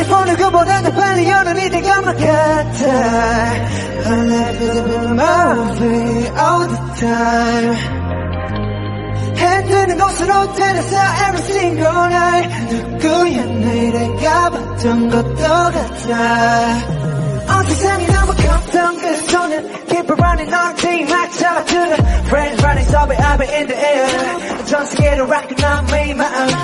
핸드폰을 그보다도 빨리 여는 이들 것만 같아 I live with a bit movie all the time 해 뜨는 곳으로 데려서 every single night 누구야 내일에 가봤던 것도 같아 어 세상이 너무 컸던 그 손은 Keep it running all day 막 잡아주는 Friends running so be up in the air 전 세계로 rockin' on me 마음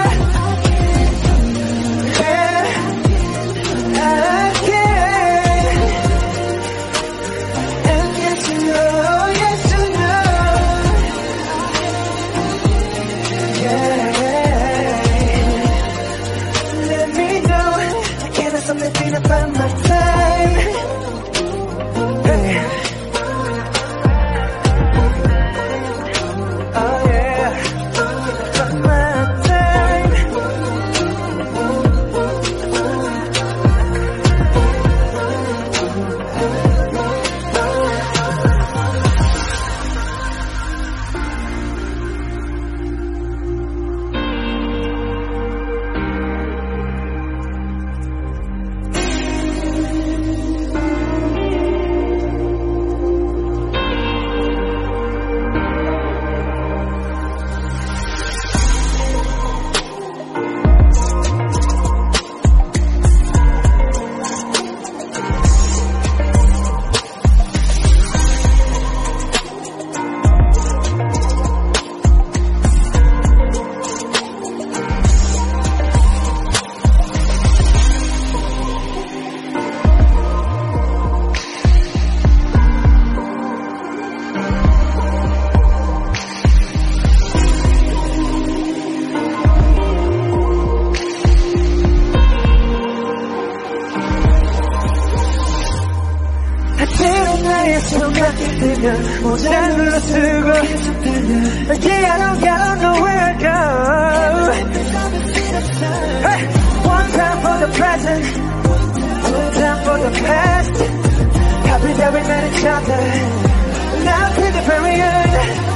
때론 나의 손가락이 뜨면 모자를 눌러 쓰고 Yeah, I don't, I don't know where I go hey, One time for the present Two time for the past Happy that we met each other Now to the very end